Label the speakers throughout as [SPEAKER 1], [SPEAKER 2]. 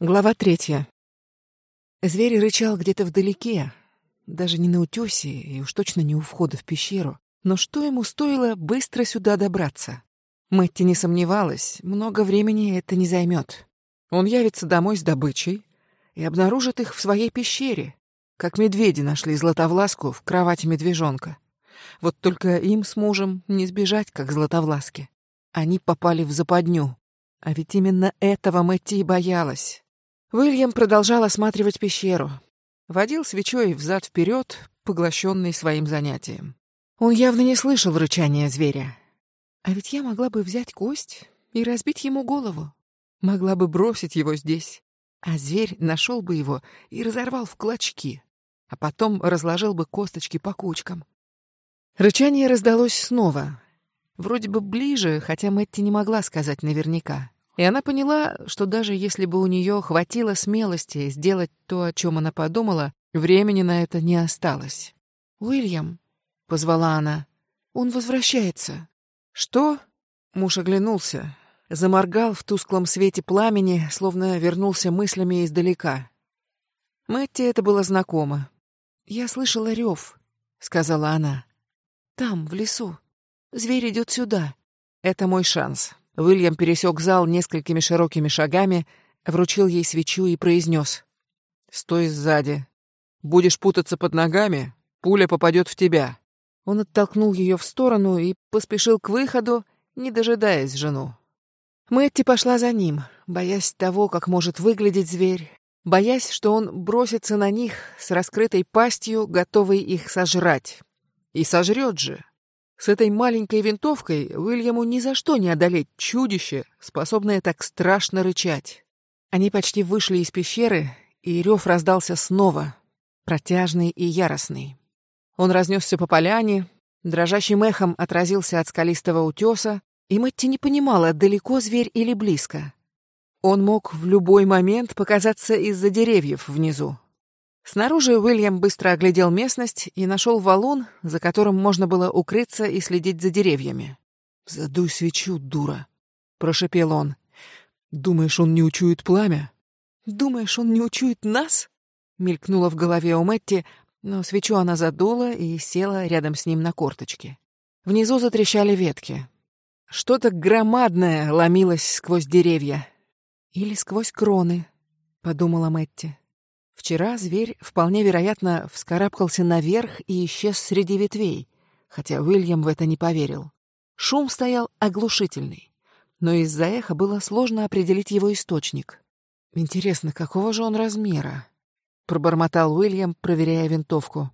[SPEAKER 1] Глава третья. Зверь рычал где-то вдалеке, даже не на утёсе и уж точно не у входа в пещеру. Но что ему стоило быстро сюда добраться? Мэтти не сомневалась, много времени это не займет. Он явится домой с добычей и обнаружит их в своей пещере, как медведи нашли Златовласку в кровати медвежонка. Вот только им с мужем не сбежать, как Златовласке. Они попали в западню. А ведь именно этого Мэтти и боялась. Уильям продолжал осматривать пещеру. Водил свечой взад-вперед, поглощенный своим занятием. Он явно не слышал рычания зверя. А ведь я могла бы взять кость и разбить ему голову. Могла бы бросить его здесь. А зверь нашел бы его и разорвал в клочки. А потом разложил бы косточки по кучкам. Рычание раздалось снова. Вроде бы ближе, хотя Мэтти не могла сказать наверняка. И она поняла, что даже если бы у нее хватило смелости сделать то, о чем она подумала, времени на это не осталось. «Уильям», — позвала она, — «он возвращается». «Что?» — муж оглянулся, заморгал в тусклом свете пламени, словно вернулся мыслями издалека. Мэтти это было знакомо. «Я слышала рев», — сказала она. «Там, в лесу. Зверь идет сюда. Это мой шанс. Уильям пересек зал несколькими широкими шагами, вручил ей свечу и произнес. «Стой сзади. Будешь путаться под ногами, пуля попадет в тебя». Он оттолкнул ее в сторону и поспешил к выходу, не дожидаясь жену. Мэтти пошла за ним, боясь того, как может выглядеть зверь, боясь, что он бросится на них с раскрытой пастью, готовый их сожрать. И сожрет же. С этой маленькой винтовкой Уильяму ни за что не одолеть чудище, способное так страшно рычать. Они почти вышли из пещеры, и рев раздался снова, протяжный и яростный. Он разнесся по поляне, дрожащим эхом отразился от скалистого утеса, и Мэтти не понимала, далеко зверь или близко. Он мог в любой момент показаться из-за деревьев внизу. Снаружи Уильям быстро оглядел местность и нашел валун, за которым можно было укрыться и следить за деревьями. «Задуй свечу, дура», — прошепел он. «Думаешь, он не учует пламя?» «Думаешь, он не учует нас?» — мелькнуло в голове у Мэтти, но свечу она задула и села рядом с ним на корточки. Внизу затрещали ветки. Что-то громадное ломилось сквозь деревья. «Или сквозь кроны», — подумала Мэтти. Вчера зверь, вполне вероятно, вскарабкался наверх и исчез среди ветвей, хотя Уильям в это не поверил. Шум стоял оглушительный, но из-за эха было сложно определить его источник. «Интересно, какого же он размера?» — пробормотал Уильям, проверяя винтовку.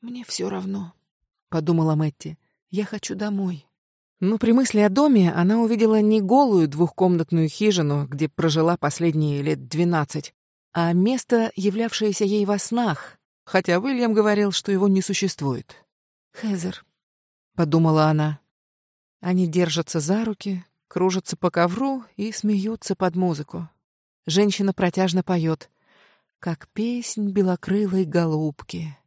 [SPEAKER 1] «Мне все равно», — подумала Мэтти. «Я хочу домой». Но при мысли о доме она увидела не голую двухкомнатную хижину, где прожила последние лет двенадцать, а место, являвшееся ей во снах, хотя Уильям говорил, что его не существует. «Хезер», — подумала она. Они держатся за руки, кружатся по ковру и смеются под музыку. Женщина протяжно поет, как песнь белокрылой голубки.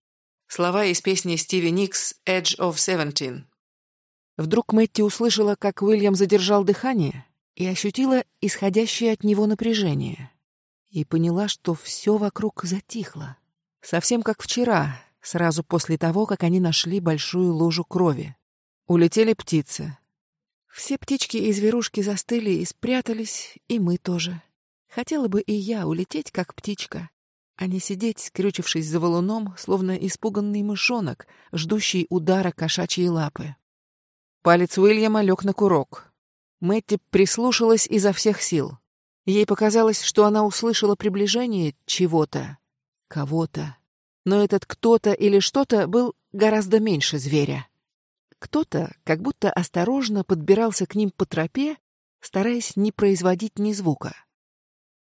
[SPEAKER 1] Слова из песни Стиви Никс «Edge of Seventeen». Вдруг Мэтти услышала, как Уильям задержал дыхание и ощутила исходящее от него напряжение и поняла, что все вокруг затихло. Совсем как вчера, сразу после того, как они нашли большую лужу крови. Улетели птицы. Все птички и зверушки застыли и спрятались, и мы тоже. Хотела бы и я улететь, как птичка, а не сидеть, скрючившись за валуном, словно испуганный мышонок, ждущий удара кошачьей лапы. Палец Уильяма лег на курок. Мэтти прислушалась изо всех сил. Ей показалось, что она услышала приближение чего-то, кого-то. Но этот кто-то или что-то был гораздо меньше зверя. Кто-то как будто осторожно подбирался к ним по тропе, стараясь не производить ни звука.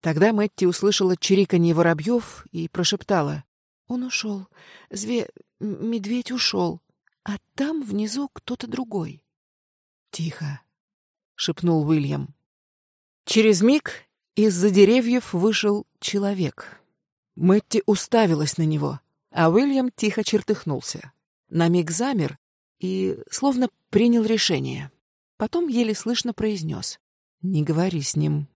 [SPEAKER 1] Тогда Мэтти услышала чириканье воробьев и прошептала. «Он ушел. Зве... Медведь ушел. А там внизу кто-то другой». «Тихо», — шепнул Уильям. Через миг из-за деревьев вышел человек. Мэтти уставилась на него, а Уильям тихо чертыхнулся. На миг замер и словно принял решение. Потом еле слышно произнес. «Не говори с ним.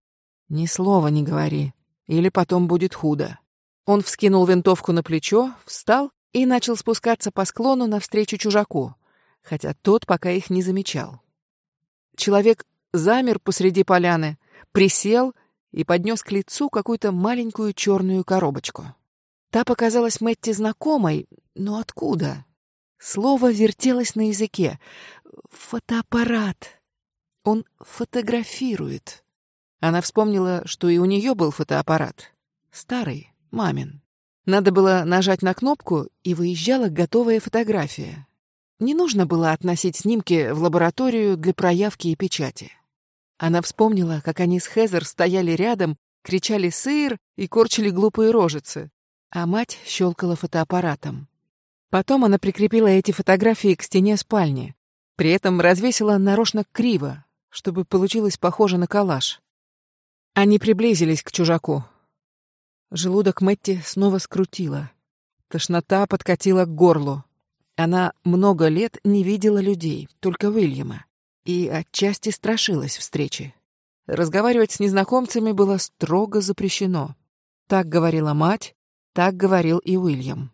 [SPEAKER 1] Ни слова не говори. или потом будет худо. Он вскинул винтовку на плечо, встал и начал спускаться по склону навстречу чужаку, хотя тот пока их не замечал. Человек замер посреди поляны, присел и поднес к лицу какую-то маленькую черную коробочку. Та показалась Мэтти знакомой, но откуда? Слово вертелось на языке. Фотоаппарат. Он фотографирует. Она вспомнила, что и у нее был фотоаппарат. Старый, мамин. Надо было нажать на кнопку, и выезжала готовая фотография. Не нужно было относить снимки в лабораторию для проявки и печати. Она вспомнила, как они с Хезер стояли рядом, кричали «сыр» и корчили глупые рожицы, а мать щелкала фотоаппаратом. Потом она прикрепила эти фотографии к стене спальни, при этом развесила нарочно криво, чтобы получилось похоже на коллаж. Они приблизились к чужаку. Желудок Мэтти снова скрутило. Тошнота подкатила к горлу. Она много лет не видела людей, только Уильяма, и отчасти страшилась встречи. Разговаривать с незнакомцами было строго запрещено. Так говорила мать, так говорил и Уильям.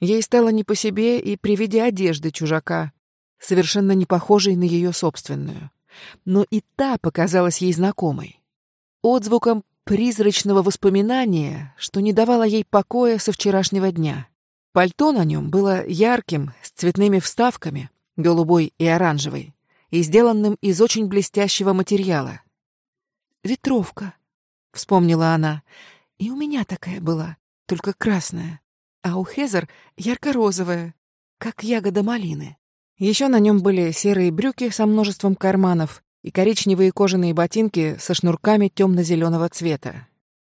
[SPEAKER 1] Ей стало не по себе и при виде одежды чужака, совершенно не похожей на ее собственную. Но и та показалась ей знакомой отзвуком призрачного воспоминания, что не давало ей покоя со вчерашнего дня. Пальто на нем было ярким, с цветными вставками, голубой и оранжевой, и сделанным из очень блестящего материала. «Ветровка», — вспомнила она, — «и у меня такая была, только красная, а у Хезер ярко-розовая, как ягода малины». Еще на нем были серые брюки со множеством карманов и коричневые кожаные ботинки со шнурками темно-зеленого цвета.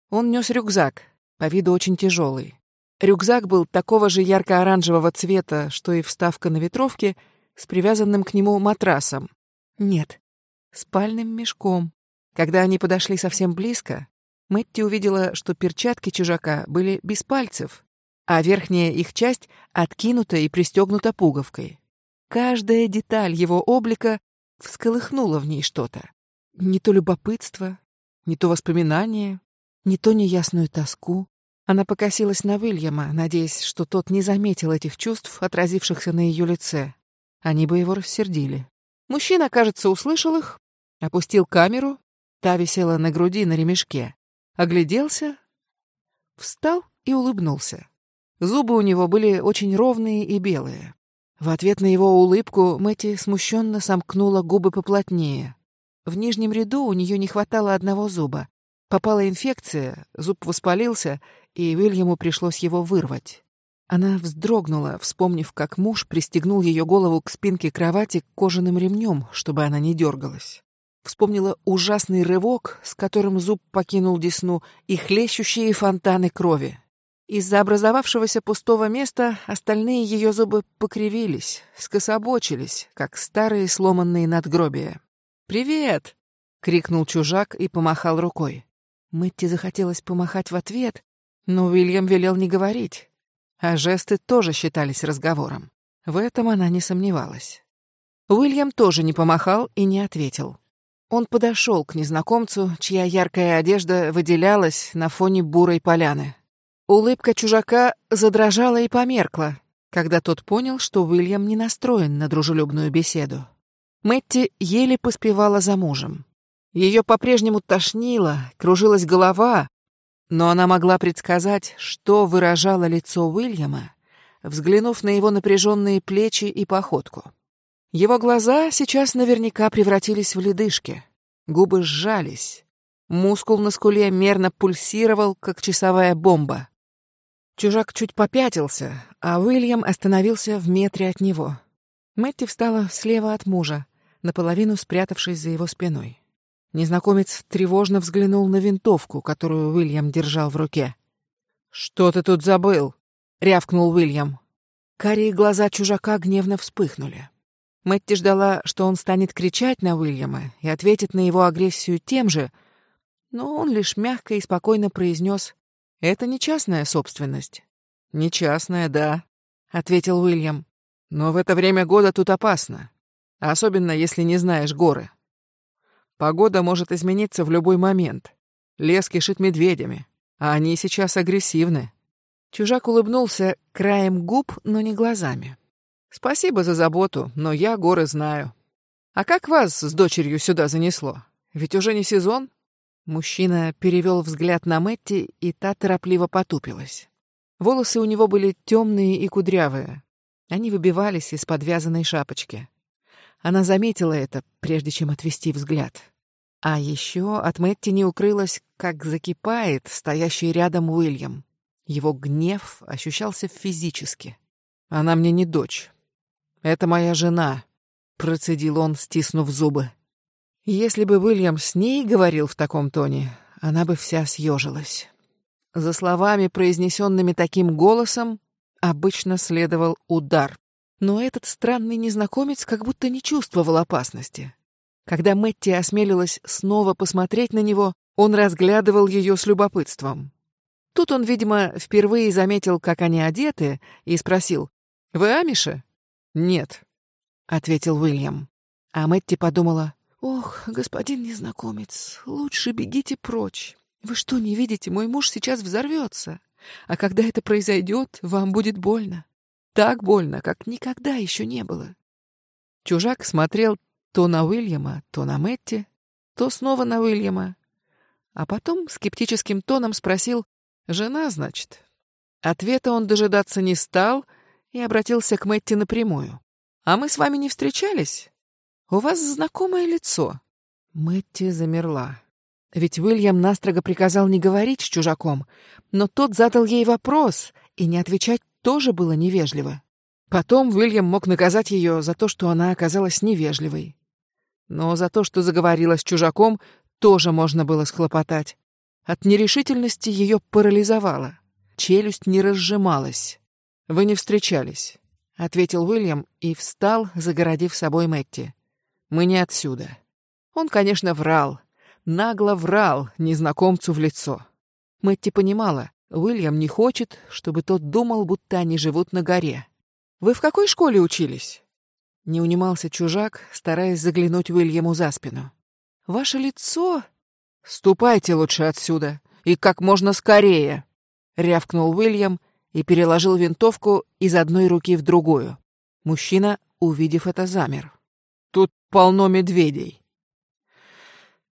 [SPEAKER 1] Он нес рюкзак, по виду очень тяжелый. Рюкзак был такого же ярко-оранжевого цвета, что и вставка на ветровке, с привязанным к нему матрасом. Нет, спальным мешком. Когда они подошли совсем близко, Мэтти увидела, что перчатки чужака были без пальцев, а верхняя их часть откинута и пристегнута пуговкой. Каждая деталь его облика всколыхнуло в ней что-то. Не то любопытство, не то воспоминание, не то неясную тоску. Она покосилась на Уильяма, надеясь, что тот не заметил этих чувств, отразившихся на ее лице. Они бы его рассердили. Мужчина, кажется, услышал их, опустил камеру, та висела на груди на ремешке, огляделся, встал и улыбнулся. Зубы у него были очень ровные и белые. В ответ на его улыбку Мэти смущенно сомкнула губы поплотнее. В нижнем ряду у нее не хватало одного зуба. Попала инфекция, зуб воспалился, и Уильяму пришлось его вырвать. Она вздрогнула, вспомнив, как муж пристегнул ее голову к спинке кровати кожаным ремнем, чтобы она не дергалась. Вспомнила ужасный рывок, с которым зуб покинул десну, и хлещущие фонтаны крови. Из-за образовавшегося пустого места остальные ее зубы покривились, скособочились, как старые сломанные надгробия. «Привет!» — крикнул чужак и помахал рукой. Мэтти захотелось помахать в ответ, но Уильям велел не говорить, а жесты тоже считались разговором. В этом она не сомневалась. Уильям тоже не помахал и не ответил. Он подошел к незнакомцу, чья яркая одежда выделялась на фоне бурой поляны. Улыбка чужака задрожала и померкла, когда тот понял, что Уильям не настроен на дружелюбную беседу. Мэтти еле поспевала за мужем. Ее по-прежнему тошнило, кружилась голова, но она могла предсказать, что выражало лицо Уильяма, взглянув на его напряженные плечи и походку. Его глаза сейчас наверняка превратились в ледышки, губы сжались, мускул на скуле мерно пульсировал, как часовая бомба. Чужак чуть попятился, а Уильям остановился в метре от него. Мэтти встала слева от мужа, наполовину спрятавшись за его спиной. Незнакомец тревожно взглянул на винтовку, которую Уильям держал в руке. «Что ты тут забыл?» — рявкнул Уильям. Карие глаза чужака гневно вспыхнули. Мэтти ждала, что он станет кричать на Уильяма и ответит на его агрессию тем же, но он лишь мягко и спокойно произнес это не частная собственность. Не частная, да, ответил Уильям. Но в это время года тут опасно, особенно если не знаешь горы. Погода может измениться в любой момент. Лес кишит медведями. А они сейчас агрессивны. Чужак улыбнулся краем губ, но не глазами. Спасибо за заботу, но я горы знаю. А как вас с дочерью сюда занесло? Ведь уже не сезон? Мужчина перевел взгляд на Мэтти, и та торопливо потупилась. Волосы у него были темные и кудрявые. Они выбивались из подвязанной шапочки. Она заметила это, прежде чем отвести взгляд. А еще от Мэтти не укрылось, как закипает стоящий рядом Уильям. Его гнев ощущался физически. «Она мне не дочь. Это моя жена», — процедил он, стиснув зубы. Если бы Уильям с ней говорил в таком тоне, она бы вся съежилась. За словами, произнесенными таким голосом, обычно следовал удар. Но этот странный незнакомец как будто не чувствовал опасности. Когда Мэтти осмелилась снова посмотреть на него, он разглядывал ее с любопытством. Тут он, видимо, впервые заметил, как они одеты, и спросил, «Вы амиши?» «Нет», — ответил Уильям. А Мэтти подумала, «Ох, господин незнакомец, лучше бегите прочь. Вы что, не видите, мой муж сейчас взорвется. А когда это произойдет, вам будет больно. Так больно, как никогда еще не было». Чужак смотрел то на Уильяма, то на Мэтти, то снова на Уильяма, а потом скептическим тоном спросил «Жена, значит?» Ответа он дожидаться не стал и обратился к Мэтти напрямую. «А мы с вами не встречались? У вас знакомое лицо». Мэтти замерла. Ведь Уильям настрого приказал не говорить с чужаком, но тот задал ей вопрос, и не отвечать тоже было невежливо. Потом Уильям мог наказать ее за то, что она оказалась невежливой. Но за то, что заговорила с чужаком, тоже можно было схлопотать. От нерешительности ее парализовало. Челюсть не разжималась. «Вы не встречались», — ответил Уильям и встал, загородив собой Мэтти. Мы не отсюда. Он, конечно, врал. Нагло врал незнакомцу в лицо. Мэтти понимала, Уильям не хочет, чтобы тот думал, будто они живут на горе. «Вы в какой школе учились?» Не унимался чужак, стараясь заглянуть Уильяму за спину. «Ваше лицо...» «Ступайте лучше отсюда, и как можно скорее!» — рявкнул Уильям и переложил винтовку из одной руки в другую. Мужчина, увидев это, замер. Тут полно медведей.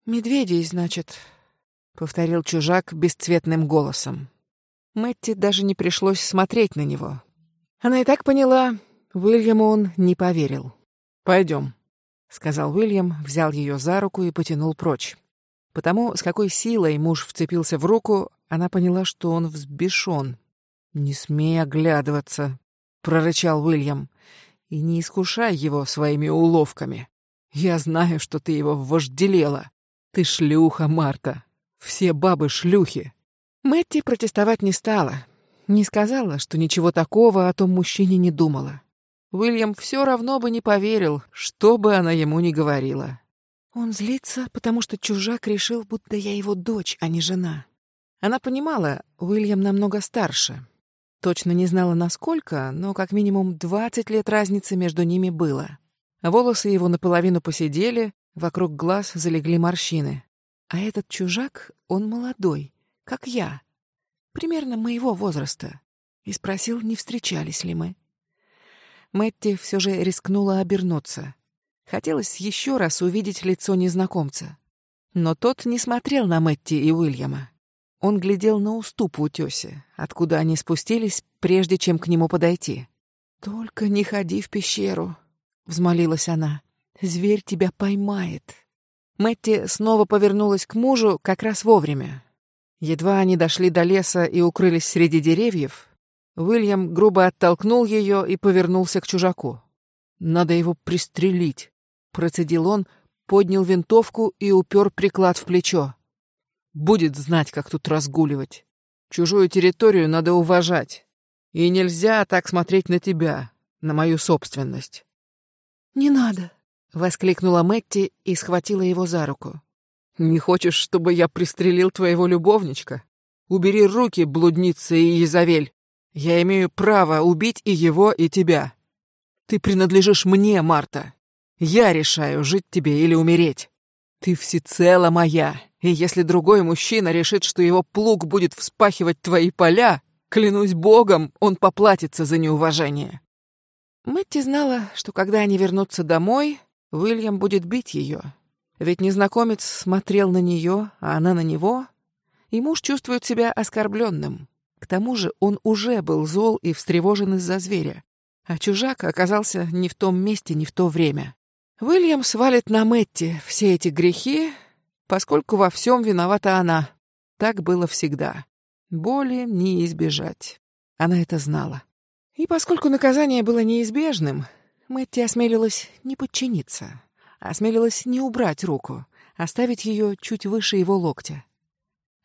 [SPEAKER 1] Медведей, значит, повторил чужак бесцветным голосом. Мэтти даже не пришлось смотреть на него. Она и так поняла, Уильяму он не поверил. Пойдем, сказал Уильям, взял ее за руку и потянул прочь. Потому, с какой силой муж вцепился в руку, она поняла, что он взбешен. «Не смей оглядываться», — прорычал Уильям и не искушай его своими уловками. Я знаю, что ты его вожделела. Ты шлюха, Марта. Все бабы шлюхи. Мэтти протестовать не стала. Не сказала, что ничего такого о том мужчине не думала. Уильям все равно бы не поверил, что бы она ему ни говорила. Он злится, потому что чужак решил, будто я его дочь, а не жена. Она понимала, Уильям намного старше, Точно не знала, насколько, но как минимум двадцать лет разницы между ними было. Волосы его наполовину посидели, вокруг глаз залегли морщины. А этот чужак, он молодой, как я, примерно моего возраста, и спросил, не встречались ли мы. Мэтти все же рискнула обернуться. Хотелось еще раз увидеть лицо незнакомца. Но тот не смотрел на Мэтти и Уильяма. Он глядел на уступ в утёсе, откуда они спустились, прежде чем к нему подойти. «Только не ходи в пещеру», — взмолилась она. «Зверь тебя поймает». Мэтти снова повернулась к мужу как раз вовремя. Едва они дошли до леса и укрылись среди деревьев, Уильям грубо оттолкнул ее и повернулся к чужаку. «Надо его пристрелить», — процедил он, поднял винтовку и упер приклад в плечо. Будет знать, как тут разгуливать. Чужую территорию надо уважать. И нельзя так смотреть на тебя, на мою собственность. «Не надо!» — воскликнула Мэтти и схватила его за руку. «Не хочешь, чтобы я пристрелил твоего любовничка? Убери руки, блудница и Езавель. Я имею право убить и его, и тебя. Ты принадлежишь мне, Марта. Я решаю, жить тебе или умереть. Ты всецело моя, И если другой мужчина решит, что его плуг будет вспахивать твои поля, клянусь богом, он поплатится за неуважение. Мэтти знала, что когда они вернутся домой, Уильям будет бить ее. Ведь незнакомец смотрел на нее, а она на него, и муж чувствует себя оскорбленным. К тому же он уже был зол и встревожен из-за зверя, а чужак оказался не в том месте, не в то время. Уильям свалит на Мэтти все эти грехи, поскольку во всем виновата она. Так было всегда. Боли не избежать. Она это знала. И поскольку наказание было неизбежным, Мэтти осмелилась не подчиниться, осмелилась не убрать руку, оставить ее чуть выше его локтя.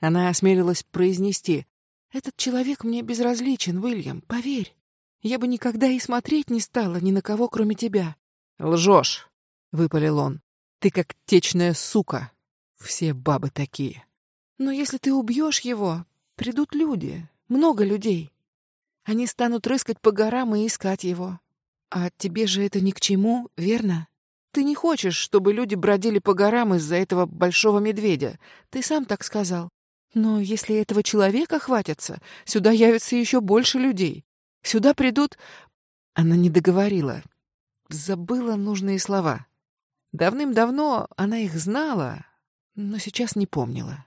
[SPEAKER 1] Она осмелилась произнести «Этот человек мне безразличен, Уильям, поверь. Я бы никогда и смотреть не стала ни на кого, кроме тебя». «Лжешь», — выпалил он. «Ты как течная сука. Все бабы такие». «Но если ты убьешь его, придут люди, много людей. Они станут рыскать по горам и искать его. А тебе же это ни к чему, верно? Ты не хочешь, чтобы люди бродили по горам из-за этого большого медведя. Ты сам так сказал. Но если этого человека хватится, сюда явится еще больше людей. Сюда придут... Она не договорила. Забыла нужные слова. Давным-давно она их знала, но сейчас не помнила.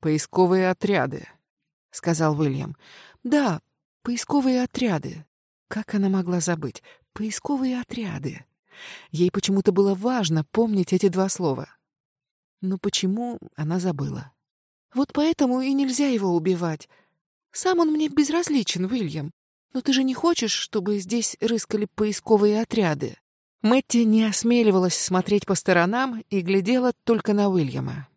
[SPEAKER 1] «Поисковые отряды», — сказал Уильям. «Да, поисковые отряды». Как она могла забыть? Поисковые отряды. Ей почему-то было важно помнить эти два слова. Но почему она забыла? Вот поэтому и нельзя его убивать. Сам он мне безразличен, Уильям. Но ты же не хочешь, чтобы здесь рыскали поисковые отряды? Мэтти не осмеливалась смотреть по сторонам и глядела только на Уильяма.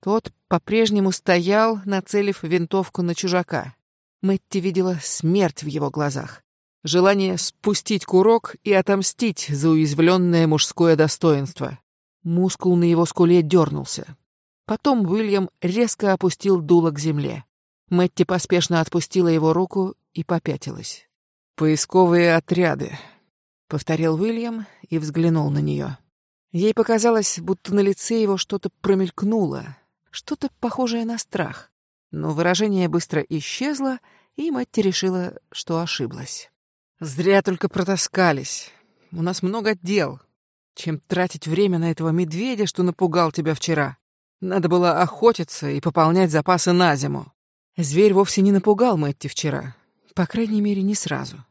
[SPEAKER 1] Тот по-прежнему стоял, нацелив винтовку на чужака. Мэтти видела смерть в его глазах. Желание спустить курок и отомстить за уязвленное мужское достоинство. Мускул на его скуле дернулся. Потом Уильям резко опустил дуло к земле. Мэтти поспешно отпустила его руку и попятилась. «Поисковые отряды», — повторил Уильям и взглянул на нее. Ей показалось, будто на лице его что-то промелькнуло, что-то похожее на страх. Но выражение быстро исчезло, и Мэтти решила, что ошиблась. «Зря только протаскались. У нас много дел. Чем тратить время на этого медведя, что напугал тебя вчера? Надо было охотиться и пополнять запасы на зиму. Зверь вовсе не напугал Мэтти вчера. По крайней мере, не сразу.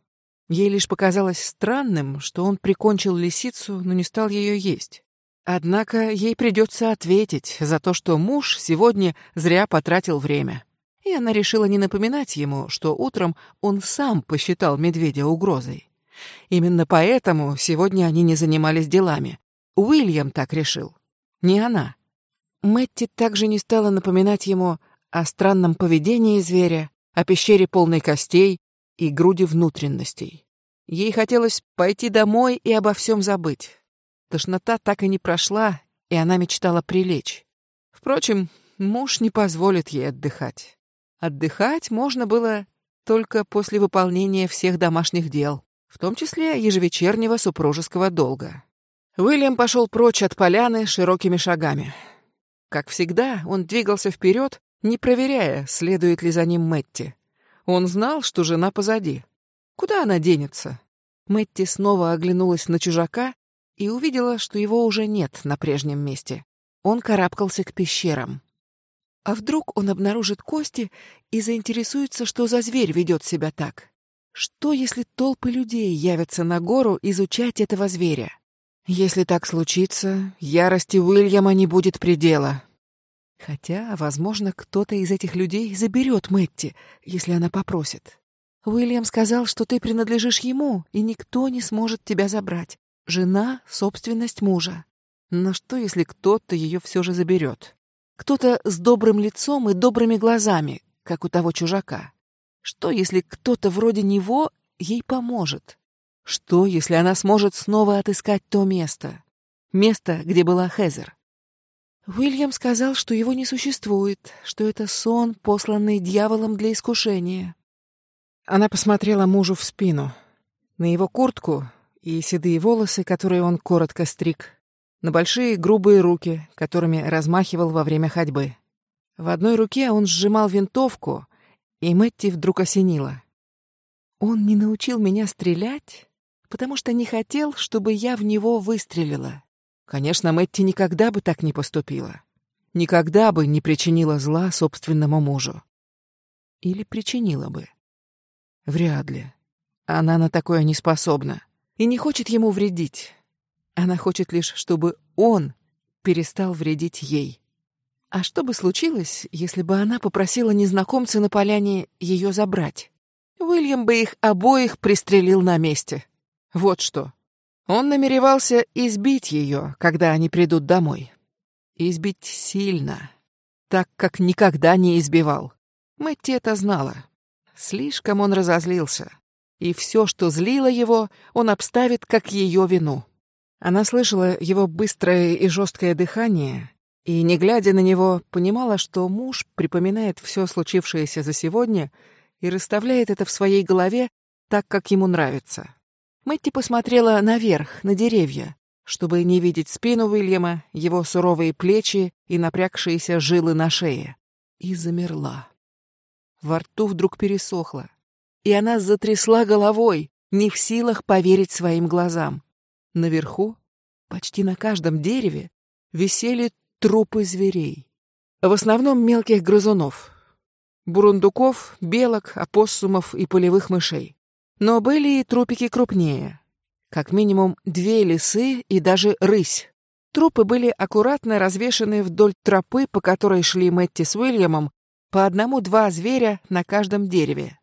[SPEAKER 1] Ей лишь показалось странным, что он прикончил лисицу, но не стал ее есть. Однако ей придется ответить за то, что муж сегодня зря потратил время. И она решила не напоминать ему, что утром он сам посчитал медведя угрозой. Именно поэтому сегодня они не занимались делами. Уильям так решил, не она. Мэтти также не стала напоминать ему о странном поведении зверя, о пещере полной костей и груди внутренностей. Ей хотелось пойти домой и обо всем забыть. Тошнота так и не прошла, и она мечтала прилечь. Впрочем, муж не позволит ей отдыхать. Отдыхать можно было только после выполнения всех домашних дел, в том числе ежевечернего супружеского долга. Уильям пошел прочь от поляны широкими шагами. Как всегда, он двигался вперед, не проверяя, следует ли за ним Мэтти. Он знал, что жена позади. Куда она денется? Мэтти снова оглянулась на чужака и увидела, что его уже нет на прежнем месте. Он карабкался к пещерам. А вдруг он обнаружит кости и заинтересуется, что за зверь ведет себя так? Что, если толпы людей явятся на гору изучать этого зверя? Если так случится, ярости Уильяма не будет предела. Хотя, возможно, кто-то из этих людей заберет Мэтти, если она попросит. Уильям сказал, что ты принадлежишь ему, и никто не сможет тебя забрать. Жена — собственность мужа. Но что, если кто-то ее все же заберет? Кто-то с добрым лицом и добрыми глазами, как у того чужака. Что, если кто-то вроде него ей поможет? Что, если она сможет снова отыскать то место? Место, где была Хезер. Уильям сказал, что его не существует, что это сон, посланный дьяволом для искушения. Она посмотрела мужу в спину, на его куртку и седые волосы, которые он коротко стриг. На большие грубые руки, которыми размахивал во время ходьбы. В одной руке он сжимал винтовку, и Мэтти вдруг осенила. Он не научил меня стрелять, потому что не хотел, чтобы я в него выстрелила. Конечно, Мэтти никогда бы так не поступила. Никогда бы не причинила зла собственному мужу. Или причинила бы. Вряд ли. Она на такое не способна. И не хочет ему вредить. Она хочет лишь, чтобы он перестал вредить ей. А что бы случилось, если бы она попросила незнакомца на поляне ее забрать? Уильям бы их обоих пристрелил на месте. Вот что. Он намеревался избить ее, когда они придут домой. Избить сильно, так как никогда не избивал. Мэтти это знала. Слишком он разозлился. И все, что злило его, он обставит как ее вину. Она слышала его быстрое и жесткое дыхание и, не глядя на него, понимала, что муж припоминает все случившееся за сегодня и расставляет это в своей голове так, как ему нравится. Мэтти посмотрела наверх, на деревья, чтобы не видеть спину Уильяма, его суровые плечи и напрягшиеся жилы на шее, и замерла. Во рту вдруг пересохло, и она затрясла головой, не в силах поверить своим глазам. Наверху, почти на каждом дереве, висели трупы зверей. В основном мелких грызунов. Бурундуков, белок, опоссумов и полевых мышей. Но были и трупики крупнее. Как минимум две лисы и даже рысь. Трупы были аккуратно развешаны вдоль тропы, по которой шли Мэтти с Уильямом, по одному-два зверя на каждом дереве.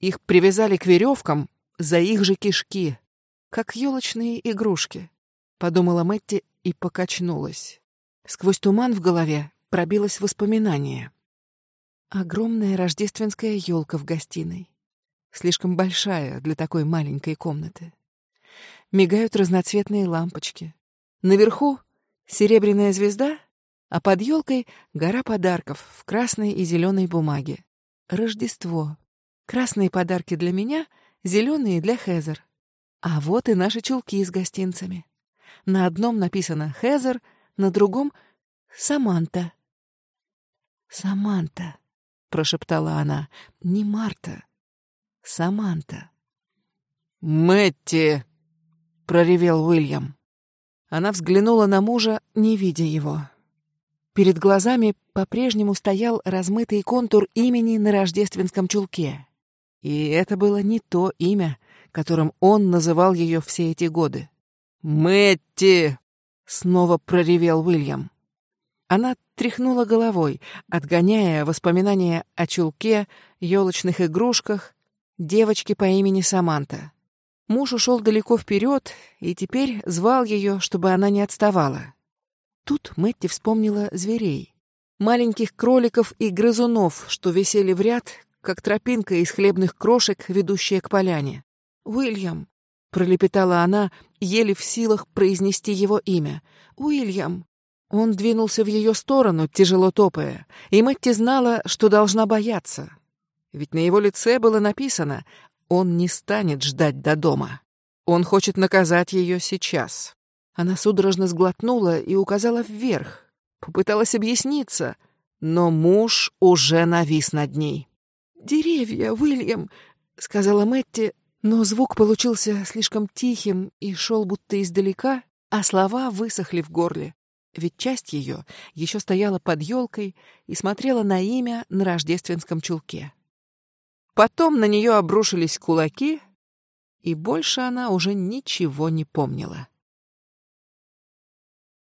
[SPEAKER 1] Их привязали к веревкам за их же кишки, как елочные игрушки, подумала Мэтти и покачнулась. Сквозь туман в голове пробилось воспоминание. Огромная рождественская елка в гостиной, слишком большая для такой маленькой комнаты. Мигают разноцветные лампочки. Наверху серебряная звезда, а под елкой гора подарков в красной и зеленой бумаге. Рождество. Красные подарки для меня, зеленые для Хезер. А вот и наши чулки с гостинцами. На одном написано «Хезер», на другом — «Саманта». «Саманта», — прошептала она, — «не Марта, Саманта».
[SPEAKER 2] «Мэтти!» — проревел Уильям.
[SPEAKER 1] Она взглянула на мужа, не видя его. Перед глазами по-прежнему стоял размытый контур имени на рождественском чулке. И это было не то имя, которым он называл ее все эти годы.
[SPEAKER 2] «Мэтти!»
[SPEAKER 1] — снова проревел Уильям. Она тряхнула головой, отгоняя воспоминания о чулке, елочных игрушках, девочке по имени Саманта. Муж ушел далеко вперед и теперь звал ее, чтобы она не отставала. Тут Мэтти вспомнила зверей. Маленьких кроликов и грызунов, что висели в ряд, как тропинка из хлебных крошек, ведущая к поляне. «Уильям!» — пролепетала она, еле в силах произнести его имя. «Уильям!» Он двинулся в ее сторону, тяжело топая, и Мэтти знала, что должна бояться. Ведь на его лице было написано «Он не станет ждать до дома. Он хочет наказать ее сейчас». Она судорожно сглотнула и указала вверх. Попыталась объясниться, но муж уже навис над ней. «Деревья, Уильям!» — сказала Мэтти, но звук получился слишком тихим и шел будто издалека, а слова высохли в горле. Ведь часть ее еще стояла под елкой и смотрела на имя на рождественском чулке. Потом на нее обрушились кулаки, и больше она уже ничего не помнила.